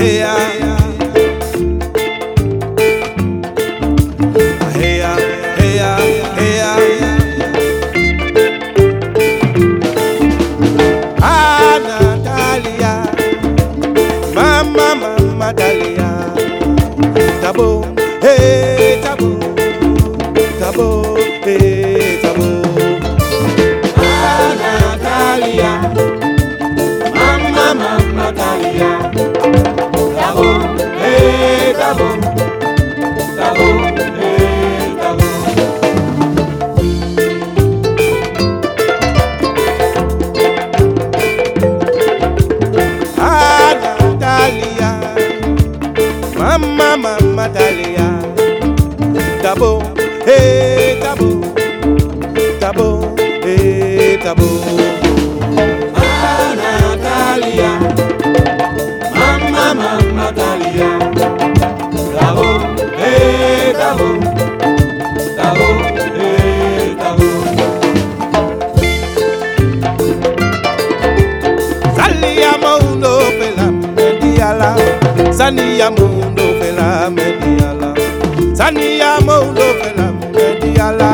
Aheya Aheya Aheya Aheya Ana ah, Dalia Mama Mama Dalia Tabo Hey Tabo Tabo. Madalia. Tabo, eh, tabo, tabo, eh, tabo. Ana Natalia, mamá, mamá Natalia. Tabo, eh, tabo, tabo, eh, tabo. Salia maundo pelam, diala, sania maundo. moundo fela mediala,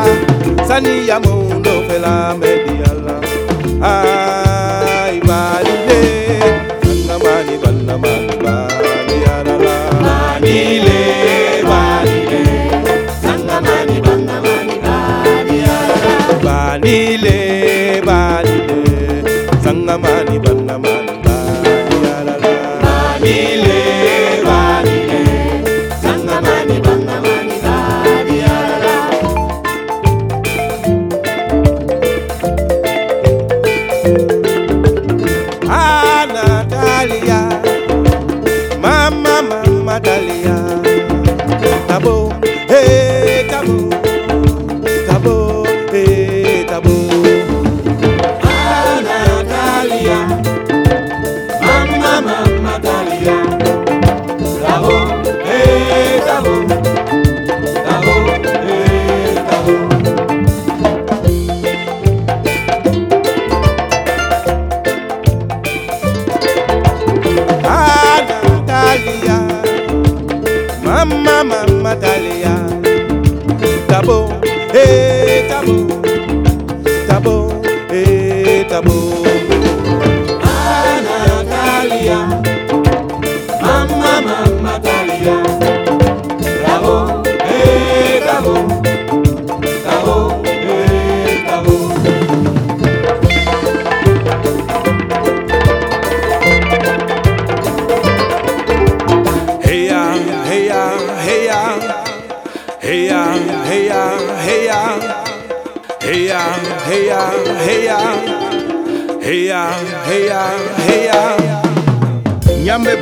sani ya moundo fela mediala. ai bali le banna mani banna mani bali mani le bali le sanna mani banna mani bali ala le na mama dalia. Tabo, eh tabo. Tabo, eh tabo. Anakalia hey ya, hey ya, hey ya, hey ya, hey ya, hey ya, hey ya, hey ya. Nyambe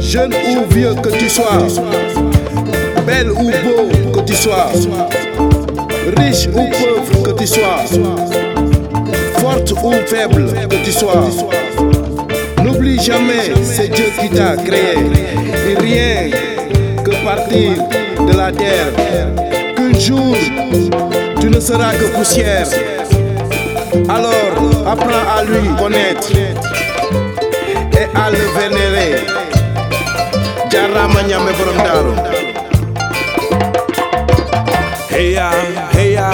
jeune ou vieux que tu sois, belle ou beau que tu sois, riche ou pauvre que tu sois, forte ou faible que tu sois. N'oublie jamais, c'est Dieu qui t'a créé. Et rien partir de la terre. Qu'un jour, tu ne seras que poussière. Alors, apprends à lui connaître et à le vénérer. Jarama Nyame Borom Daro. Hey ya, hey ya,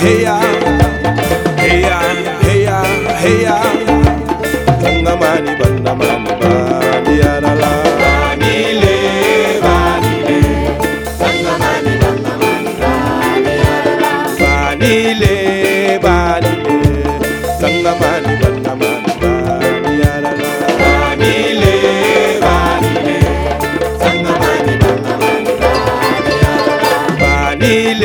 hey y